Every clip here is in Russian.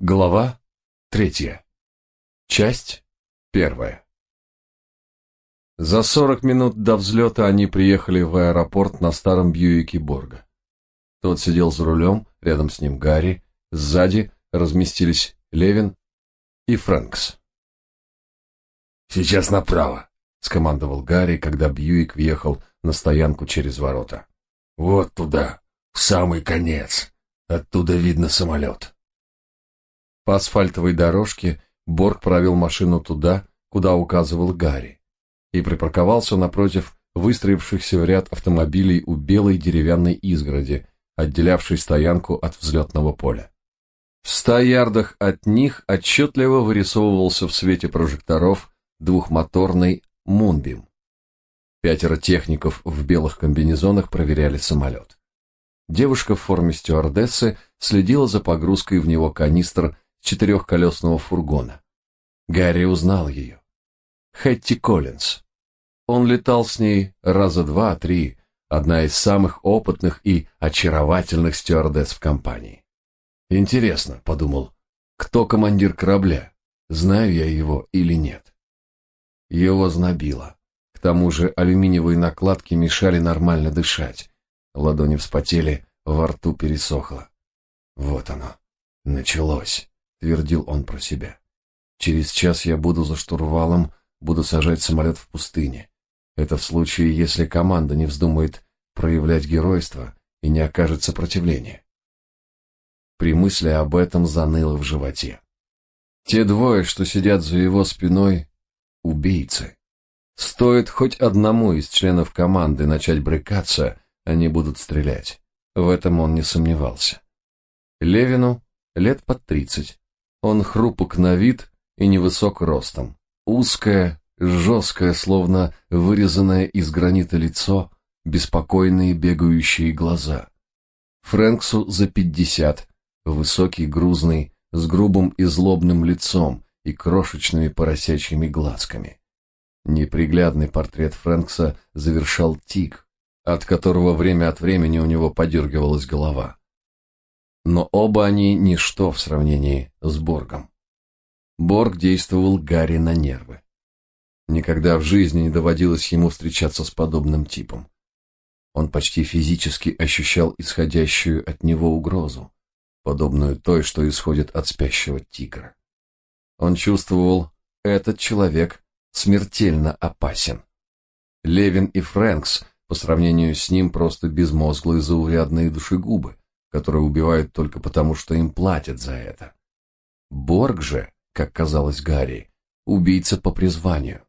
Глава третья. Часть первая. За сорок минут до взлета они приехали в аэропорт на старом Бьюике Борга. Тот сидел за рулем, рядом с ним Гарри, сзади разместились Левин и Фрэнкс. «Сейчас направо», — скомандовал Гарри, когда Бьюик въехал на стоянку через ворота. «Вот туда, в самый конец. Оттуда видно самолет». По асфальтовой дорожке Борг провел машину туда, куда указывал Гарри, и припарковался напротив выстроившихся в ряд автомобилей у белой деревянной изгороди, отделявшей стоянку от взлетного поля. В ста ярдах от них отчетливо вырисовывался в свете прожекторов двухмоторный «Мунбим». Пятеро техников в белых комбинезонах проверяли самолет. Девушка в форме стюардессы следила за погрузкой в него канистр четырехколесного фургона. Гарри узнал ее. Хэтти Коллинз. Он летал с ней раза два-три, одна из самых опытных и очаровательных стюардесс в компании. Интересно, подумал, кто командир корабля? Знаю я его или нет? Его знобило. К тому же алюминиевые накладки мешали нормально дышать. Ладони вспотели, во рту пересохло. Вот оно, началось твердил он про себя. Через час я буду за штурвалом, буду сажать самолет в пустыне. Это в случае, если команда не вздумает проявлять геройство и не окажет сопротивления. При мысли об этом заныло в животе. Те двое, что сидят за его спиной, убийцы. Стоит хоть одному из членов команды начать брыкаться, они будут стрелять. В этом он не сомневался. Левину лет под тридцать. Он хрупок на вид и невысок ростом. Узкое, жесткое, словно вырезанное из гранита лицо, беспокойные бегающие глаза. Фрэнксу за пятьдесят, высокий, грузный, с грубым и злобным лицом и крошечными поросячьими глазками. Неприглядный портрет Фрэнкса завершал тик, от которого время от времени у него подергивалась голова но оба они ничто в сравнении с Боргом. Борг действовал Гарри на нервы. Никогда в жизни не доводилось ему встречаться с подобным типом. Он почти физически ощущал исходящую от него угрозу, подобную той, что исходит от спящего тигра. Он чувствовал, этот человек смертельно опасен. Левин и Фрэнкс по сравнению с ним просто безмозглые заурядные душегубы которые убивают только потому, что им платят за это. Борг же, как казалось Гарри, убийца по призванию.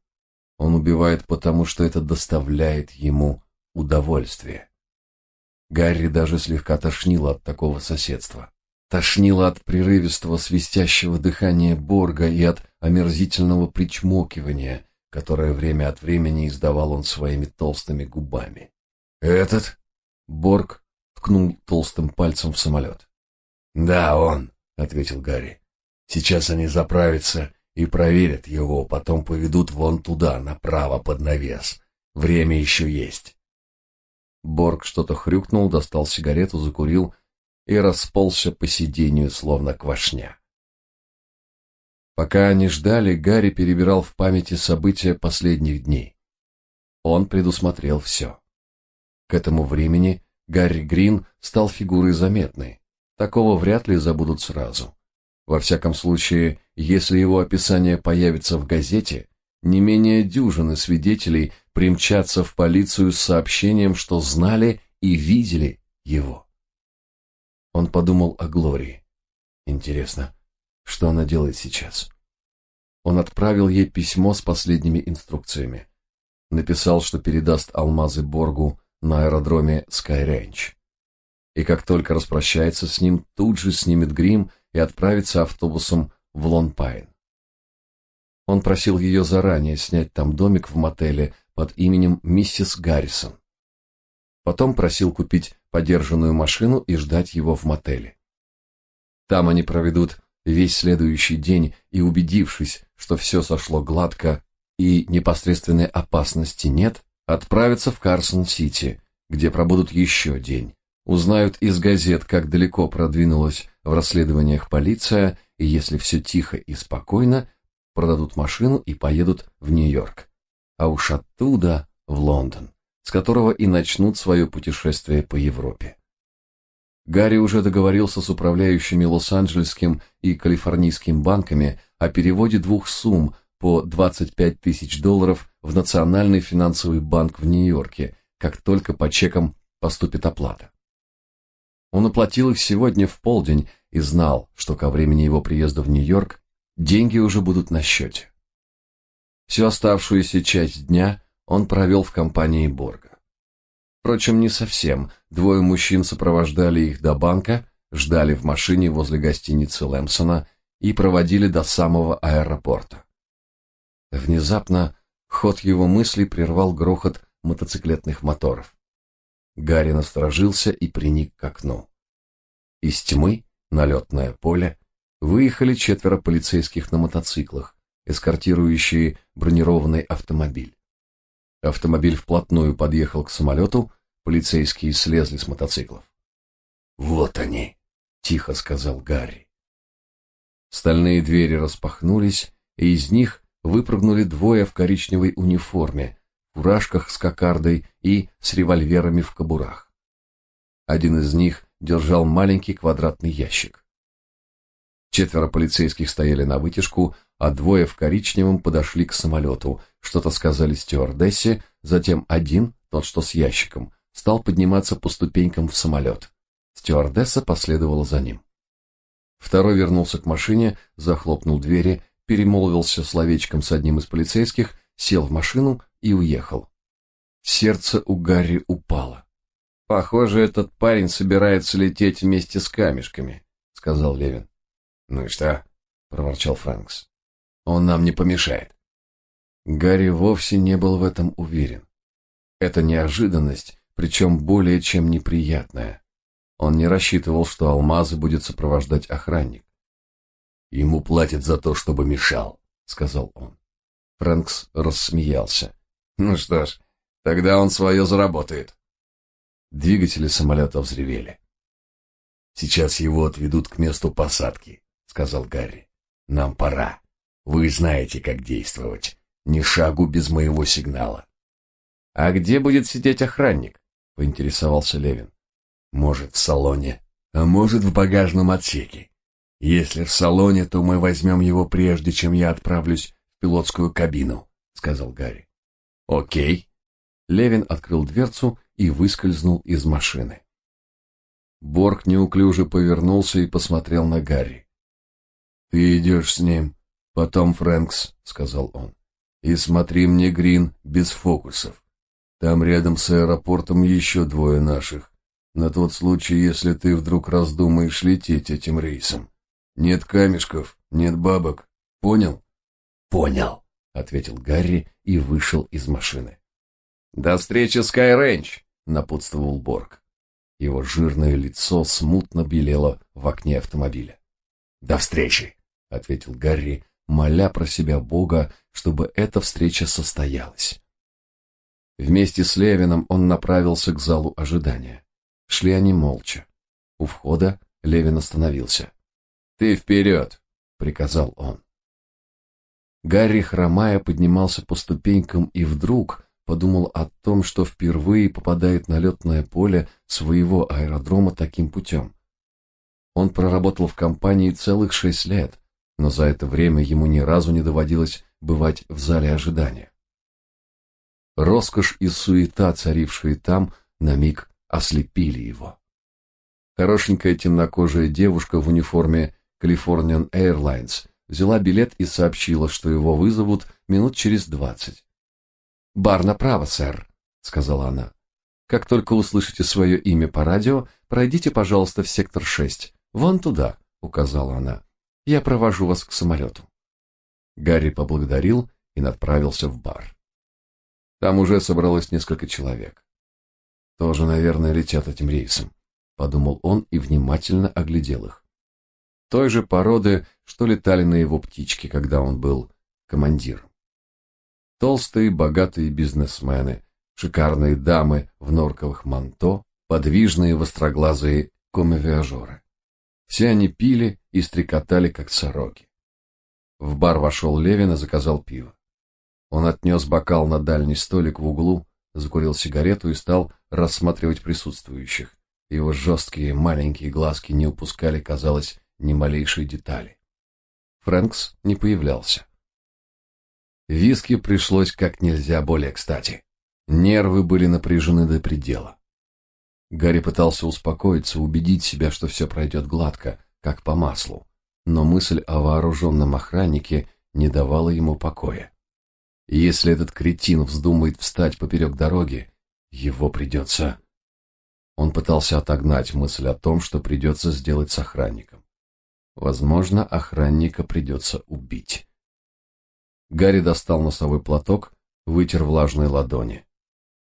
Он убивает потому, что это доставляет ему удовольствие. Гарри даже слегка тошнило от такого соседства. Тошнило от прерывистого свистящего дыхания Борга и от омерзительного причмокивания, которое время от времени издавал он своими толстыми губами. «Этот?» Борг ткнул толстым пальцем в самолет. «Да, он», — ответил Гарри. «Сейчас они заправятся и проверят его, потом поведут вон туда, направо, под навес. Время еще есть». Борг что-то хрюкнул, достал сигарету, закурил и расползся по сиденью, словно квашня. Пока они ждали, Гарри перебирал в памяти события последних дней. Он предусмотрел все. К этому времени Гарри Грин стал фигурой заметной. Такого вряд ли забудут сразу. Во всяком случае, если его описание появится в газете, не менее дюжины свидетелей примчатся в полицию с сообщением, что знали и видели его. Он подумал о Глории. Интересно, что она делает сейчас? Он отправил ей письмо с последними инструкциями. Написал, что передаст алмазы Боргу на аэродроме Скайренч. И как только распрощается с ним, тут же снимет грим и отправится автобусом в Лонпайн. Он просил ее заранее снять там домик в мотеле под именем миссис Гаррисон. Потом просил купить подержанную машину и ждать его в мотеле. Там они проведут весь следующий день и, убедившись, что все сошло гладко и непосредственной опасности нет, отправятся в Карсон-Сити, где пробудут еще день. Узнают из газет, как далеко продвинулась в расследованиях полиция и если все тихо и спокойно, продадут машину и поедут в Нью-Йорк. А уж оттуда в Лондон, с которого и начнут свое путешествие по Европе. Гарри уже договорился с управляющими Лос-Анджелесским и Калифорнийским банками о переводе двух сумм по 25 тысяч долларов в Национальный финансовый банк в Нью-Йорке, как только по чекам поступит оплата. Он оплатил их сегодня в полдень и знал, что ко времени его приезда в Нью-Йорк деньги уже будут на счете. Всю оставшуюся часть дня он провел в компании Борга. Впрочем, не совсем. Двое мужчин сопровождали их до банка, ждали в машине возле гостиницы Лэмсона и проводили до самого аэропорта. Внезапно ход его мыслей прервал грохот мотоциклетных моторов. Гарри насторожился и приник к окну. Из тьмы на летное поле выехали четверо полицейских на мотоциклах, эскортирующие бронированный автомобиль. Автомобиль вплотную подъехал к самолету, полицейские слезли с мотоциклов. «Вот они!» — тихо сказал Гарри. Стальные двери распахнулись, и из них выпрыгнули двое в коричневой униформе, в фуражках с кокардой и с револьверами в кобурах. Один из них держал маленький квадратный ящик. Четверо полицейских стояли на вытяжку, а двое в коричневом подошли к самолету, что-то сказали стюардессе, затем один, тот что с ящиком, стал подниматься по ступенькам в самолет. Стюардесса последовала за ним. Второй вернулся к машине, захлопнул двери, перемолвился словечком с одним из полицейских, сел в машину и уехал. Сердце у Гарри упало. Похоже, этот парень собирается лететь вместе с камешками, сказал Левин. Ну и что? проворчал Фрэнкс. Он нам не помешает. Гарри вовсе не был в этом уверен. Эта неожиданность, причем более чем неприятная. Он не рассчитывал, что алмазы будет сопровождать охранник. Ему платят за то, чтобы мешал, сказал он. Фрэнкс рассмеялся. Ну что ж, тогда он свое заработает. Двигатели самолета взревели. Сейчас его отведут к месту посадки, сказал Гарри. Нам пора. Вы знаете, как действовать. Ни шагу без моего сигнала. А где будет сидеть охранник? поинтересовался Левин. Может, в салоне, а может, в багажном отсеке. Если в салоне, то мы возьмем его прежде, чем я отправлюсь в пилотскую кабину, сказал Гарри. О'кей. Левин открыл дверцу и выскользнул из машины. Борг неуклюже повернулся и посмотрел на Гарри. Ты идешь с ним, Потом Фрэнкс, сказал он. И смотри мне, Грин, без фокусов. Там рядом с аэропортом еще двое наших. На тот случай, если ты вдруг раздумаешь лететь этим рейсом. Нет камешков, нет бабок. Понял? Понял, ответил Гарри и вышел из машины. До встречи, Скай Рэнч, напутствовал Борг. Его жирное лицо смутно белело в окне автомобиля. До встречи, ответил Гарри моля про себя Бога, чтобы эта встреча состоялась. Вместе с Левином он направился к залу ожидания. Шли они молча. У входа Левин остановился. «Ты вперед!» — приказал он. Гарри, хромая, поднимался по ступенькам и вдруг подумал о том, что впервые попадает на летное поле своего аэродрома таким путем. Он проработал в компании целых шесть лет, но за это время ему ни разу не доводилось бывать в зале ожидания. Роскошь и суета, царившие там, на миг ослепили его. Хорошенькая темнокожая девушка в униформе Californian Airlines взяла билет и сообщила, что его вызовут минут через двадцать. «Бар направо, сэр», — сказала она. «Как только услышите свое имя по радио, пройдите, пожалуйста, в сектор шесть. Вон туда», — указала она. Я провожу вас к самолету». Гарри поблагодарил и направился в бар. Там уже собралось несколько человек. Тоже, наверное, летят этим рейсом, подумал он и внимательно оглядел их. Той же породы, что летали на его птичке, когда он был командиром. Толстые, богатые бизнесмены, шикарные дамы в норковых манто, подвижные востроглазые комивиажеры. Все они пили и стрекотали, как сороки. В бар вошел Левин и заказал пиво. Он отнес бокал на дальний столик в углу, закурил сигарету и стал рассматривать присутствующих. Его жесткие маленькие глазки не упускали, казалось, ни малейшей детали. Фрэнкс не появлялся. Виски пришлось как нельзя более кстати. Нервы были напряжены до предела. Гарри пытался успокоиться, убедить себя, что все пройдет гладко, как по маслу, но мысль о вооруженном охраннике не давала ему покоя. Если этот кретин вздумает встать поперек дороги, его придется... Он пытался отогнать мысль о том, что придется сделать с охранником. Возможно, охранника придется убить. Гарри достал носовой платок, вытер влажные ладони.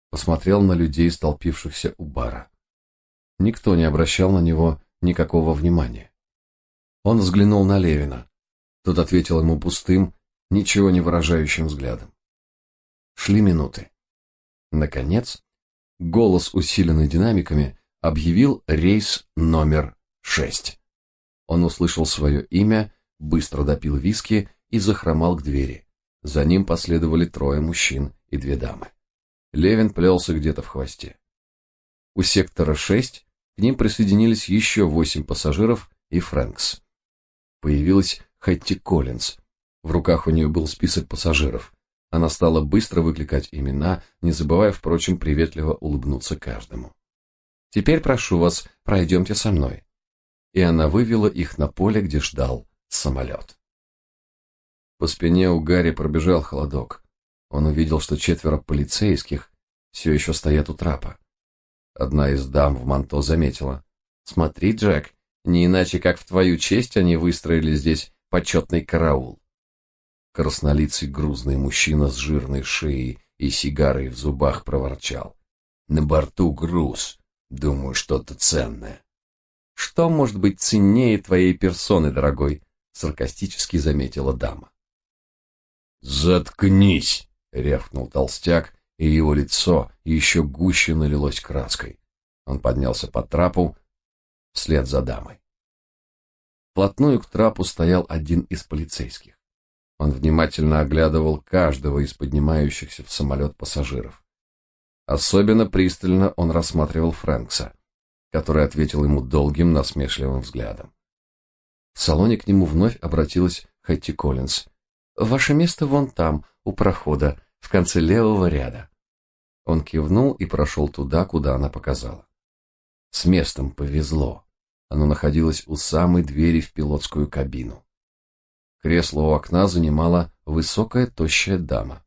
Посмотрел на людей, столпившихся у бара. Никто не обращал на него никакого внимания. Он взглянул на Левина. Тот ответил ему пустым, ничего не выражающим взглядом. Шли минуты. Наконец, голос, усиленный динамиками, объявил рейс номер шесть. Он услышал свое имя, быстро допил виски и захромал к двери. За ним последовали трое мужчин и две дамы. Левин плелся где-то в хвосте. У сектора шесть к ним присоединились еще восемь пассажиров и Фрэнкс. Появилась Хэтти Коллинз. В руках у нее был список пассажиров. Она стала быстро выкликать имена, не забывая, впрочем, приветливо улыбнуться каждому. «Теперь прошу вас, пройдемте со мной». И она вывела их на поле, где ждал самолет. По спине у Гарри пробежал холодок. Он увидел, что четверо полицейских все еще стоят у трапа. Одна из дам в манто заметила. «Смотри, Джек, не иначе, как в твою честь они выстроили здесь почетный караул». Краснолицый грузный мужчина с жирной шеей и сигарой в зубах проворчал. «На борту груз. Думаю, что-то ценное». «Что может быть ценнее твоей персоны, дорогой?» — саркастически заметила дама. «Заткнись!» — рявкнул толстяк, и его лицо еще гуще налилось краской. Он поднялся по трапу вслед за дамой. Вплотную к трапу стоял один из полицейских. Он внимательно оглядывал каждого из поднимающихся в самолет пассажиров. Особенно пристально он рассматривал Фрэнкса, который ответил ему долгим насмешливым взглядом. В салоне к нему вновь обратилась Хэтти Коллинз. «Ваше место вон там, у прохода, в конце левого ряда». Он кивнул и прошел туда, куда она показала. С местом повезло. Оно находилось у самой двери в пилотскую кабину. Кресло у окна занимала высокая тощая дама.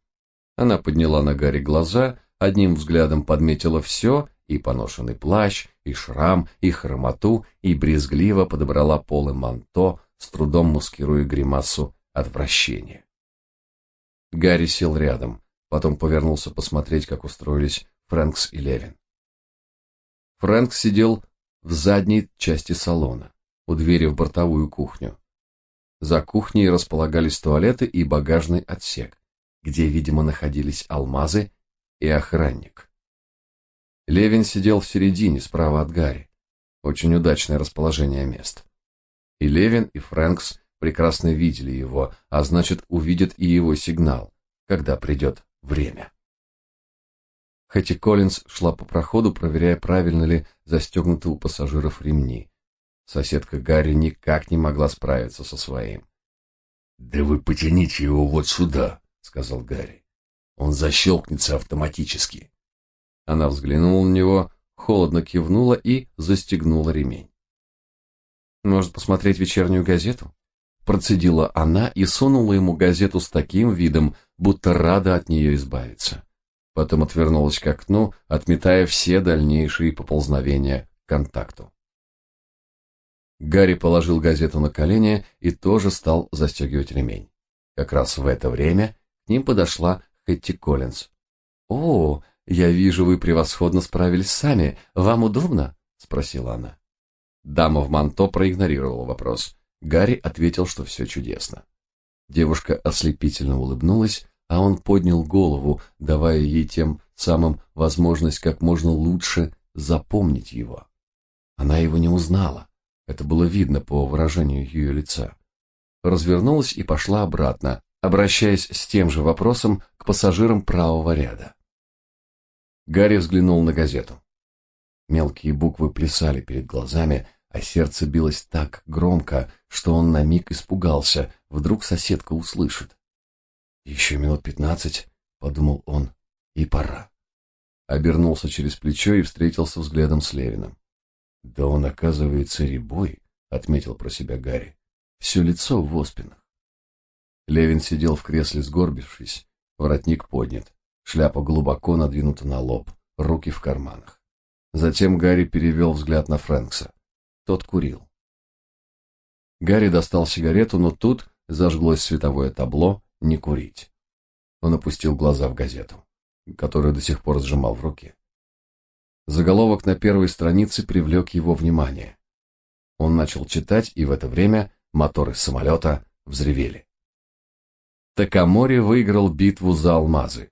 Она подняла на Гарри глаза, одним взглядом подметила все, и поношенный плащ, и шрам, и хромоту, и брезгливо подобрала полы манто, с трудом маскируя гримасу отвращения. Гарри сел рядом, потом повернулся посмотреть, как устроились Фрэнкс и Левин. Фрэнк сидел в задней части салона, у двери в бортовую кухню. За кухней располагались туалеты и багажный отсек, где, видимо, находились алмазы и охранник. Левин сидел в середине, справа от Гарри. Очень удачное расположение мест. И Левин, и Фрэнкс прекрасно видели его, а значит, увидят и его сигнал, когда придет время. Хэти Коллинз шла по проходу, проверяя, правильно ли застегнуты у пассажиров ремни. Соседка Гарри никак не могла справиться со своим. «Да вы потяните его вот сюда», — сказал Гарри. «Он защелкнется автоматически». Она взглянула на него, холодно кивнула и застегнула ремень. «Может, посмотреть вечернюю газету?» Процедила она и сунула ему газету с таким видом, будто рада от нее избавиться. Потом отвернулась к окну, отметая все дальнейшие поползновения к контакту. Гарри положил газету на колени и тоже стал застегивать ремень. Как раз в это время к ним подошла Хэтти Коллинз. «О, я вижу, вы превосходно справились сами. Вам удобно?» — спросила она. Дама в манто проигнорировала вопрос. Гарри ответил, что все чудесно. Девушка ослепительно улыбнулась, а он поднял голову, давая ей тем самым возможность как можно лучше запомнить его. Она его не узнала. Это было видно по выражению ее лица. Развернулась и пошла обратно, обращаясь с тем же вопросом к пассажирам правого ряда. Гарри взглянул на газету. Мелкие буквы плясали перед глазами, а сердце билось так громко, что он на миг испугался, вдруг соседка услышит. «Еще минут пятнадцать», — подумал он, — «и пора». Обернулся через плечо и встретился взглядом с Левиным. «Да он, оказывается, рябой», — отметил про себя Гарри. «Все лицо в оспинах». Левин сидел в кресле, сгорбившись, воротник поднят, шляпа глубоко надвинута на лоб, руки в карманах. Затем Гарри перевел взгляд на Фрэнкса. Тот курил. Гарри достал сигарету, но тут зажглось световое табло «Не курить». Он опустил глаза в газету, которую до сих пор сжимал в руке. Заголовок на первой странице привлек его внимание. Он начал читать, и в это время моторы самолета взревели. Такамори выиграл битву за алмазы.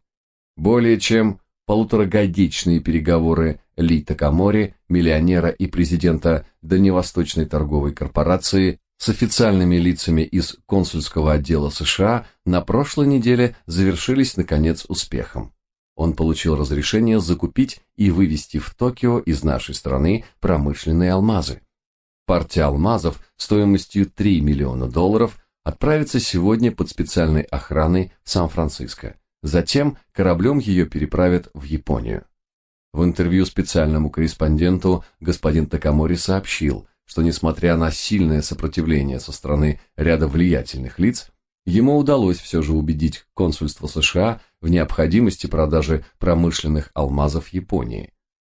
Более чем полуторагодичные переговоры Ли Такамори, миллионера и президента Дальневосточной торговой корпорации, с официальными лицами из консульского отдела США на прошлой неделе завершились наконец успехом. Он получил разрешение закупить и вывести в Токио из нашей страны промышленные алмазы. Партия алмазов стоимостью 3 миллиона долларов отправится сегодня под специальной охраной в Сан-Франциско. Затем кораблем ее переправят в Японию. В интервью специальному корреспонденту господин Такамори сообщил, что несмотря на сильное сопротивление со стороны ряда влиятельных лиц, ему удалось все же убедить консульство США в необходимости продажи промышленных алмазов Японии.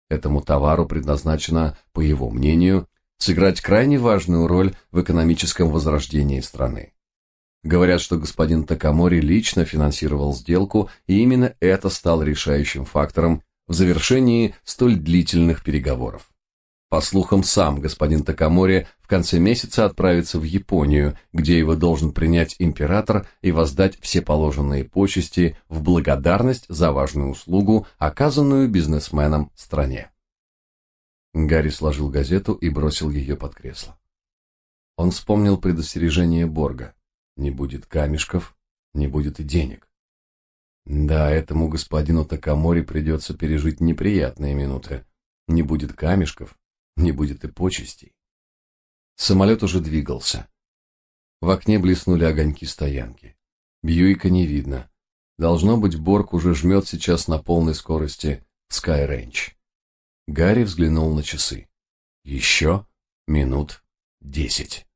Этому товару предназначено, по его мнению, сыграть крайне важную роль в экономическом возрождении страны. Говорят, что господин Такамори лично финансировал сделку, и именно это стало решающим фактором в завершении столь длительных переговоров. По слухам, сам господин Такамори в конце месяца отправится в Японию, где его должен принять император и воздать все положенные почести в благодарность за важную услугу, оказанную бизнесменам стране. Гарри сложил газету и бросил ее под кресло. Он вспомнил предостережение Борга. Не будет камешков, не будет и денег. Да, этому господину Такамори придется пережить неприятные минуты. Не будет камешков, не будет и почестей. Самолет уже двигался. В окне блеснули огоньки стоянки. Бьюика не видно. Должно быть, Борг уже жмет сейчас на полной скорости в Скайренч. Гарри взглянул на часы. Еще минут десять.